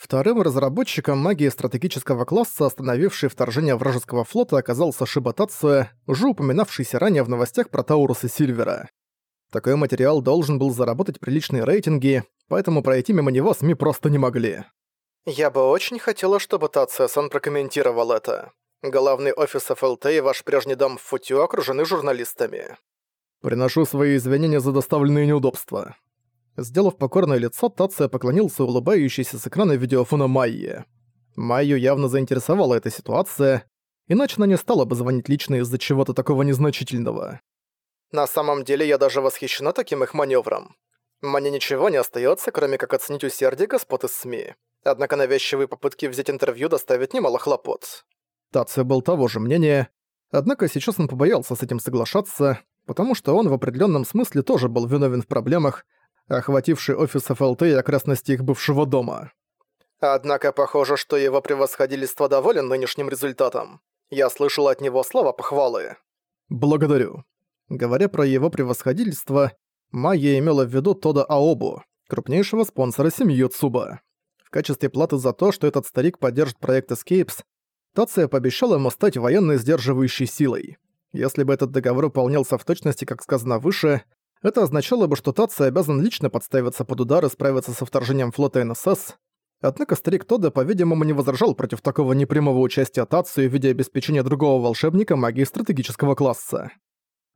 Вторым разработчиком магии стратегического класса, остановивший вторжение вражеского флота, оказался Шиба Тацуя, уже упоминавшийся ранее в новостях про Тауруса Сильвера. Такой материал должен был заработать приличные рейтинги, поэтому пройти мимо него СМИ просто не могли. «Я бы очень хотела, чтобы Тация-сан прокомментировал это. Главный офис ФЛТ и ваш прежний дом в Футю окружены журналистами». «Приношу свои извинения за доставленные неудобства», Сделав покорное лицо, Тация поклонился улыбающейся с экрана видеофона Майе. Майю явно заинтересовала эта ситуация, иначе она не стала бы звонить лично из-за чего-то такого незначительного. «На самом деле я даже восхищена таким их маневром. Мне ничего не остается, кроме как оценить усердие господ из СМИ. Однако навязчивые попытки взять интервью доставят немало хлопот». Тация был того же мнения, однако сейчас он побоялся с этим соглашаться, потому что он в определенном смысле тоже был виновен в проблемах, охвативший офис ФЛТ и окрестности их бывшего дома. Однако похоже, что его превосходительство доволен нынешним результатом. Я слышал от него слова похвалы. Благодарю. Говоря про его превосходительство, Майя имела в виду Тода Аобу, крупнейшего спонсора семьи Цуба. В качестве платы за то, что этот старик поддержит проект Escapes, Тация пообещал ему стать военной сдерживающей силой. Если бы этот договор выполнялся в точности, как сказано выше, это означало бы, что Татсо обязан лично подставиться под удар и справиться со вторжением флота НСС. Однако старик Тода, по-видимому, не возражал против такого непрямого участия Татсу в виде обеспечения другого волшебника магии стратегического класса.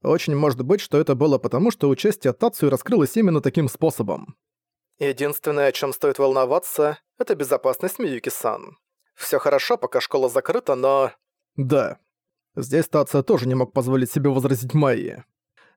Очень может быть, что это было потому, что участие Татсу раскрылось именно таким способом. Единственное, о чем стоит волноваться, это безопасность Миюки-сан. Все хорошо, пока школа закрыта, но... Да. Здесь Тация тоже не мог позволить себе возразить Майи.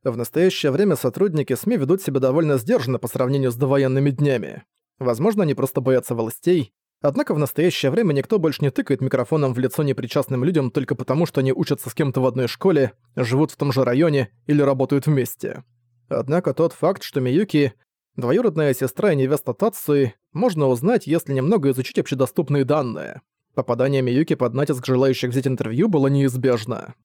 В настоящее время сотрудники СМИ ведут себя довольно сдержанно по сравнению с довоенными днями. Возможно, они просто боятся властей, однако в настоящее время никто больше не тыкает микрофоном в лицо непричастным людям только потому, что они учатся с кем-то в одной школе, живут в том же районе или работают вместе. Однако тот факт, что Миюки — двоюродная сестра и невеста Тацуи, можно узнать, если немного изучить общедоступные данные. Попадание Миюки под натиск желающих взять интервью было неизбежно.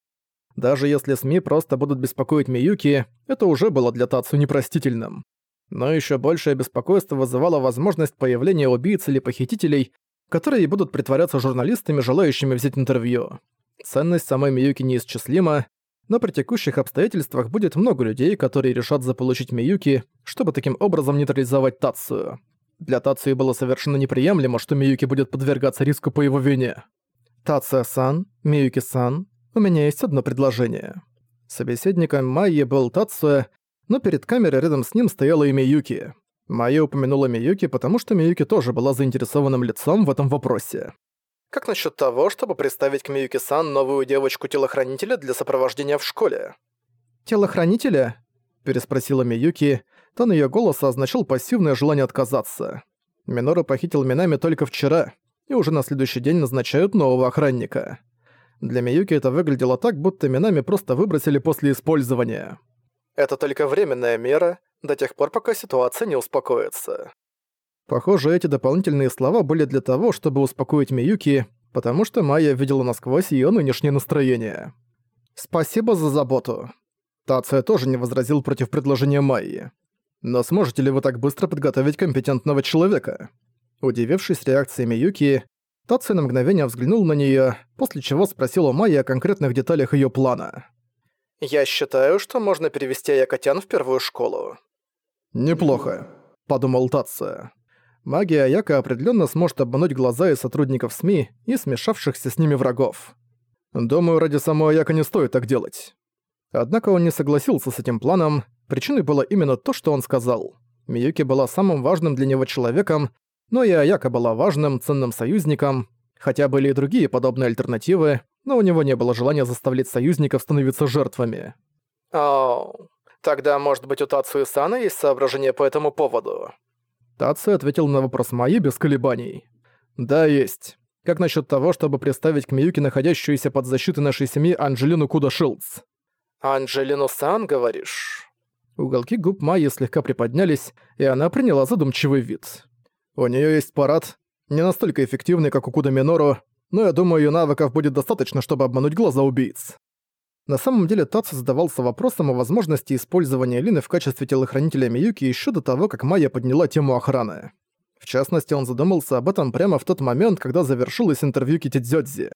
Даже если СМИ просто будут беспокоить Миюки, это уже было для Тацу непростительным. Но еще большее беспокойство вызывало возможность появления убийц или похитителей, которые будут притворяться журналистами, желающими взять интервью. Ценность самой Миюки неисчислима, но при текущих обстоятельствах будет много людей, которые решат заполучить Миюки, чтобы таким образом нейтрализовать Тацию. Для Тацию было совершенно неприемлемо, что Миюки будет подвергаться риску по его вине. «Тация-сан, Миюки-сан, у меня есть одно предложение». Собеседником Майи был Тацуя, но перед камерой рядом с ним стояла и Миюки. Майя упомянула Миюки, потому что Миюки тоже была заинтересованным лицом в этом вопросе. «Как насчет того, чтобы представить к Миюки-сан новую девочку-телохранителя для сопровождения в школе?» «Телохранителя?» – переспросила Миюки. Тон её голоса означал пассивное желание отказаться. Минору похитил Минами только вчера, и уже на следующий день назначают нового охранника. Для Миюки это выглядело так, будто Минами просто выбросили после использования. Это только временная мера, до тех пор, пока ситуация не успокоится. Похоже, эти дополнительные слова были для того, чтобы успокоить Миюки, потому что Майя видела насквозь её нынешнее настроение. «Спасибо за заботу». Тация тоже не возразил против предложения Майи. «Но сможете ли вы так быстро подготовить компетентного человека?» Удивившись реакцией Миюки, Таци на мгновение взглянул на неё, после чего спросил у Майи о конкретных деталях её плана. «Я считаю, что можно перевести Аякотян в первую школу». «Неплохо», — подумал Татсо. Магия Аяка определённо сможет обмануть глаза и сотрудников СМИ и смешавшихся с ними врагов. Думаю, ради самой Аяка не стоит так делать. Однако он не согласился с этим планом, причиной было именно то, что он сказал. Миюки была самым важным для него человеком, но и Аяка была важным, ценным союзником, хотя были и другие подобные альтернативы, но у него не было желания заставлять союзников становиться жертвами. «Оу, тогда, может быть, у Тацу Сана есть соображения по этому поводу?» Тацу ответил на вопрос Майи без колебаний. «Да, есть. Как насчет того, чтобы представить к Миюке находящуюся под защитой нашей семьи Анджелину Куда Шилдс?» «Анджелину Сан, говоришь?» Уголки губ Майи слегка приподнялись, и она приняла задумчивый вид. У неё есть парад, не настолько эффективный, как у Куда Минору, но я думаю, её навыков будет достаточно, чтобы обмануть глаза убийц. На самом деле Татсу задавался вопросом о возможности использования Лины в качестве телохранителя Миюки ещё до того, как Майя подняла тему охраны. В частности, он задумался об этом прямо в тот момент, когда завершилось интервью Китидзёдзи.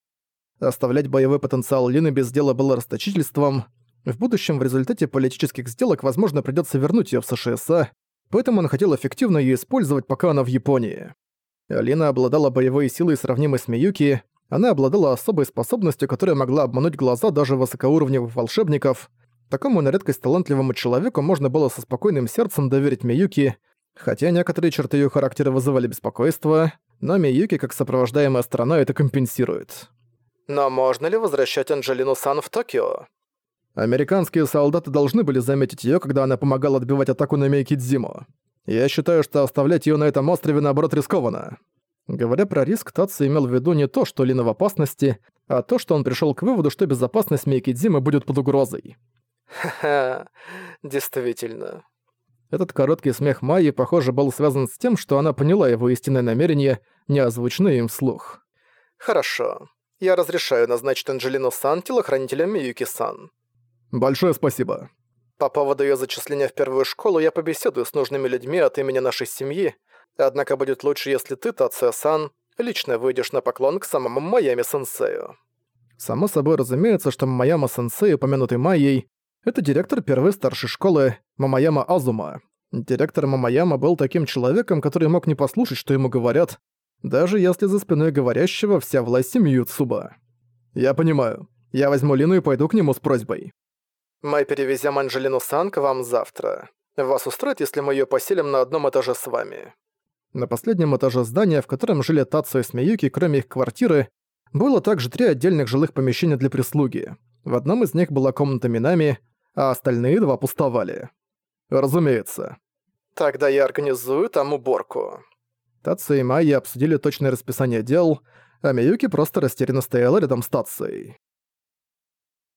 Оставлять боевой потенциал Лины без дела было расточительством. В будущем в результате политических сделок, возможно, придётся вернуть её в США, поэтому он хотел эффективно её использовать, пока она в Японии. Лина обладала боевой силой, сравнимой с Миюки, она обладала особой способностью, которая могла обмануть глаза даже высокоуровневых волшебников. Такому на редкость талантливому человеку можно было со спокойным сердцем доверить Миюки, хотя некоторые черты её характера вызывали беспокойство, но Миюки как сопровождаемая сторона это компенсирует. Но можно ли возвращать Анджелину Сан в Токио? Американские солдаты должны были заметить её, когда она помогала отбивать атаку на Мейкидзиму. Я считаю, что оставлять её на этом острове наоборот рискованно. Говоря про риск, Татсу имел в виду не то, что Лина в опасности, а то, что он пришёл к выводу, что безопасность Мейкидзимы будет под угрозой. Ха-ха, действительно. Этот короткий смех Майи, похоже, был связан с тем, что она поняла его истинное намерение, не озвученное им вслух. Хорошо. Я разрешаю назначить Анджелину Сан телохранителем Миюки-сан. Большое спасибо. По поводу её зачисления в первую школу я побеседую с нужными людьми от имени нашей семьи, однако будет лучше, если ты, Тация-сан, лично выйдешь на поклон к самому Майами-сенсею. Само собой разумеется, что Мамаяма-сенсей, упомянутый Майей, это директор первой старшей школы Мамаяма Азума. Директор Мамаяма был таким человеком, который мог не послушать, что ему говорят, даже если за спиной говорящего вся власть семьи Цуба. Я понимаю. Я возьму Лину и пойду к нему с просьбой. Мы перевезем Анжелину Сан к вам завтра. Вас устроит, если мы её поселим на одном этаже с вами?» На последнем этаже здания, в котором жили Тацу и Смеюки, кроме их квартиры, было также три отдельных жилых помещения для прислуги. В одном из них была комната Минами, а остальные два пустовали. Разумеется. «Тогда я организую там уборку». Тацу и Майя обсудили точное расписание дел, а Миюки просто растерянно стояла рядом с Тацией.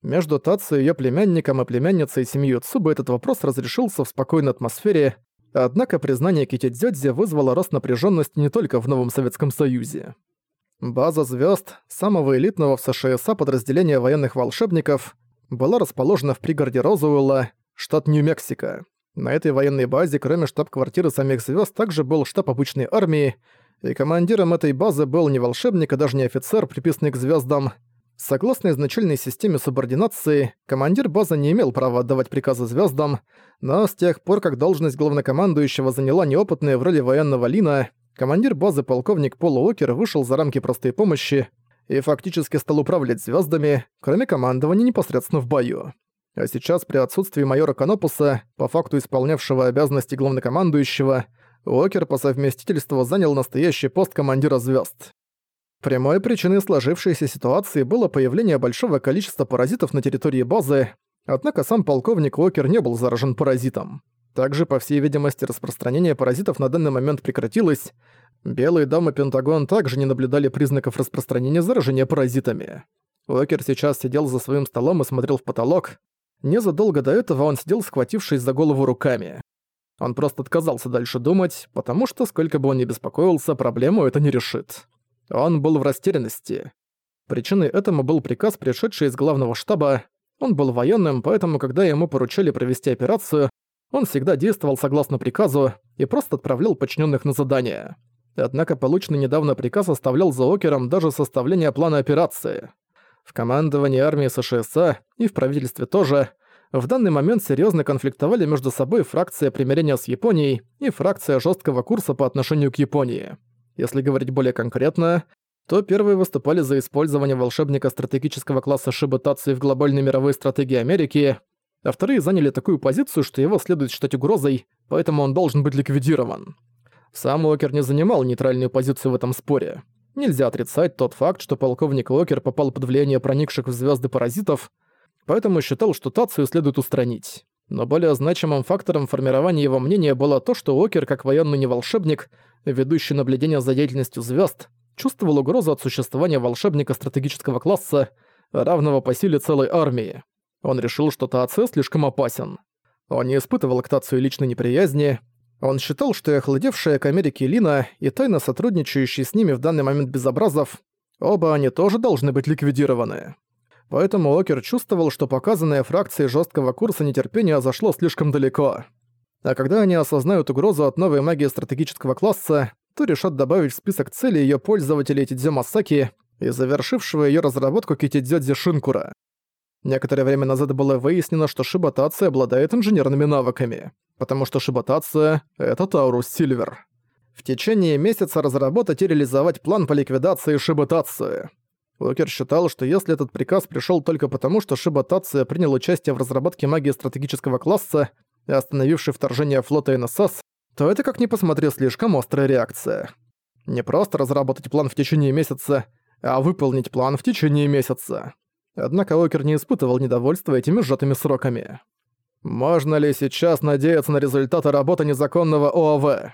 Между Тацу её племянником и племянницей семьи Цубы этот вопрос разрешился в спокойной атмосфере, однако признание Китидзёдзи вызвало рост напряженности не только в новом Советском Союзе. База звезд самого элитного в США подразделения военных волшебников, была расположена в пригороде Розуэлла, штат Нью-Мексико. На этой военной базе, кроме штаб-квартиры самих звезд, также был штаб обычной армии, и командиром этой базы был не волшебник, а даже не офицер, приписанный к звездам, Согласно изначальной системе субординации, командир базы не имел права отдавать приказы звездам, но с тех пор, как должность главнокомандующего заняла неопытная в роли военного Лина, командир базы полковник Пол Уокер вышел за рамки простой помощи и фактически стал управлять звездами, кроме командования непосредственно в бою. А сейчас при отсутствии майора Канопуса, по факту исполнявшего обязанности главнокомандующего, Уокер по совместительству занял настоящий пост командира звезд. Прямой причиной сложившейся ситуации было появление большого количества паразитов на территории базы, однако сам полковник Уокер не был заражен паразитом. Также, по всей видимости, распространение паразитов на данный момент прекратилось. Белый дом и Пентагон также не наблюдали признаков распространения заражения паразитами. Уокер сейчас сидел за своим столом и смотрел в потолок. Незадолго до этого он сидел, схватившись за голову руками. Он просто отказался дальше думать, потому что, сколько бы он ни беспокоился, проблему это не решит. Он был в растерянности. Причиной этому был приказ, пришедший из главного штаба. Он был военным, поэтому, когда ему поручили провести операцию, он всегда действовал согласно приказу и просто отправлял подчиненных на задание. Однако полученный недавно приказ оставлял за Окером даже составление плана операции. В командовании армии США и в правительстве тоже в данный момент серьезно конфликтовали между собой фракция примирения с Японией и фракция жесткого курса по отношению к Японии. Если говорить более конкретно, то первые выступали за использование волшебника стратегического класса Шибутации в глобальной мировой стратегии Америки, а вторые заняли такую позицию, что его следует считать угрозой, поэтому он должен быть ликвидирован. Сам Уокер не занимал нейтральную позицию в этом споре. Нельзя отрицать тот факт, что полковник Уокер попал под влияние проникших в звезды паразитов, поэтому считал, что Тацию следует устранить. Но более значимым фактором формирования его мнения было то, что Уокер, как военный неволшебник, ведущий наблюдение за деятельностью звезд, чувствовал угрозу от существования волшебника стратегического класса, равного по силе целой армии. Он решил, что Тааце слишком опасен. Он не испытывал к Тацию личной неприязни, он считал, что охладевшая к Америке Лина и тайно сотрудничающий с ними в данный момент Безобразов, оба они тоже должны быть ликвидированы. Поэтому Окер чувствовал, что показанное фракцией жесткого курса нетерпение зашло слишком далеко. А когда они осознают угрозу от новой магии стратегического класса, то решат добавить в список целей её пользователей Тидзё Масаки и завершившего её разработку Китидзёдзи Шинкура. Некоторое время назад было выяснено, что Шибатация обладает инженерными навыками, потому что Шибатация — это Таурус Сильвер. В течение месяца разработать и реализовать план по ликвидации Шибатации. Уокер считал, что если этот приказ пришёл только потому, что Шибатация принял участие в разработке магии стратегического класса, остановивший вторжение флота НСС, то это, как ни посмотри, слишком острая реакция. Не просто разработать план в течение месяца, а выполнить план в течение месяца. Однако Окер не испытывал недовольства этими сжатыми сроками. Можно ли сейчас надеяться на результаты работы незаконного ОАВ?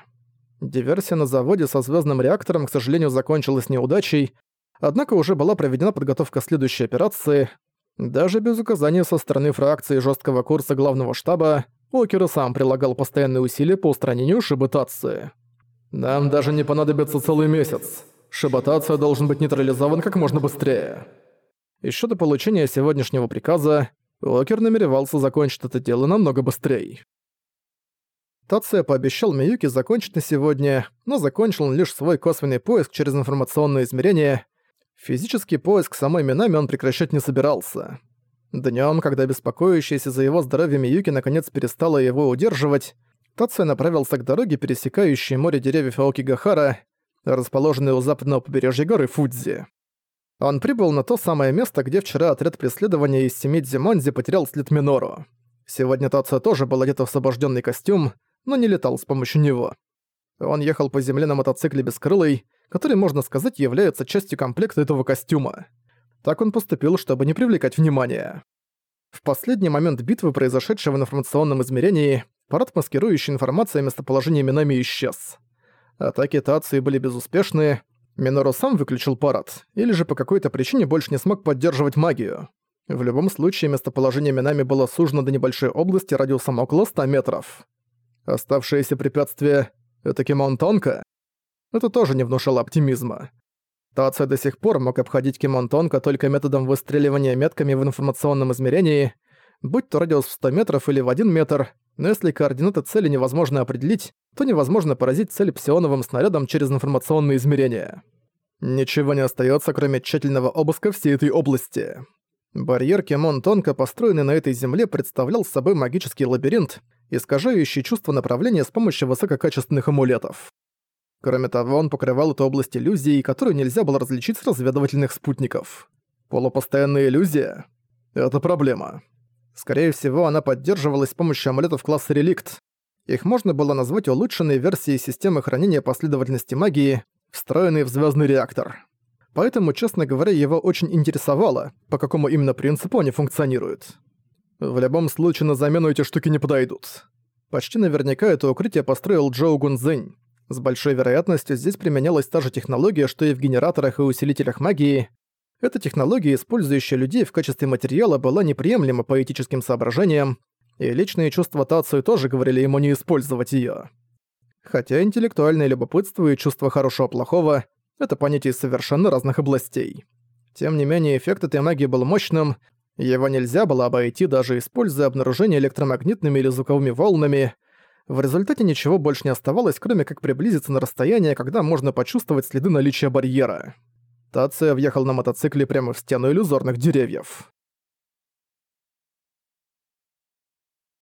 Диверсия на заводе со звездным реактором, к сожалению, закончилась неудачей, однако уже была проведена подготовка следующей операции. Даже без указания со стороны фракции жесткого курса главного штаба, Окер и сам прилагал постоянные усилия по устранению шиботации. «Нам даже не понадобится целый месяц. Шиботация должен быть нейтрализован как можно быстрее». Еще до получения сегодняшнего приказа Уокер намеревался закончить это дело намного быстрее. Тация пообещал Миюки закончить на сегодня, но закончил он лишь свой косвенный поиск через информационное измерение. Физический поиск самой Минами он прекращать не собирался. Днём, когда беспокоящаяся за его здоровье Миюки наконец перестала его удерживать, Тация направился к дороге, пересекающей море деревьев Аокигахара, расположенной у западного побережья горы Фудзи. Он прибыл на то самое место, где вчера отряд преследования из семи Дзимонзи потерял след Минору. Сегодня Тацио тоже был одет в освобожденный костюм, но не летал с помощью него. Он ехал по земле на мотоцикле бескрылый, который, можно сказать, является частью комплекта этого костюма. Так он поступил, чтобы не привлекать внимания. В последний момент битвы, произошедшей в информационном измерении, парад, маскирующий информацию о местоположении Минами, исчез. Атаки Тации были безуспешны, Минору сам выключил парад, или же по какой-то причине больше не смог поддерживать магию. В любом случае, местоположение Минами было сужено до небольшой области радиусом около 100 метров. Оставшееся препятствие — это Кимон-Тонка. Это тоже не внушало оптимизма. Тация до сих пор мог обходить Кимон-Тонка только методом выстреливания метками в информационном измерении, будь то радиус в 100 метров или в 1 метр, но если координаты цели невозможно определить, то невозможно поразить цель псионовым снарядом через информационные измерения. Ничего не остается, кроме тщательного обыска всей этой области. Барьер Кемон Тонко, построенный на этой земле, представлял собой магический лабиринт, искажающий чувство направления с помощью высококачественных амулетов. Кроме того, он покрывал эту область иллюзией, которую нельзя было различить с разведывательных спутников. Полупостоянная иллюзия — это проблема. Скорее всего, она поддерживалась с помощью амулетов класса Реликт. Их можно было назвать улучшенной версией системы хранения последовательности магии, встроенной в звездный реактор. Поэтому, честно говоря, его очень интересовало, по какому именно принципу они функционируют. В любом случае, на замену эти штуки не подойдут. Почти наверняка это укрытие построил Джоу Гунзэнь. С большой вероятностью здесь применялась та же технология, что и в генераторах и усилителях магии, эта технология, использующая людей в качестве материала, была неприемлема по этическим соображениям, и личные чувства Тацию тоже говорили ему не использовать её. Хотя интеллектуальное любопытство и чувство хорошего-плохого — это понятия совершенно разных областей. Тем не менее, эффект этой магии был мощным, его нельзя было обойти, даже используя обнаружение электромагнитными или звуковыми волнами. В результате ничего больше не оставалось, кроме как приблизиться на расстояние, когда можно почувствовать следы наличия барьера. Тация въехал на мотоцикле прямо в стену иллюзорных деревьев.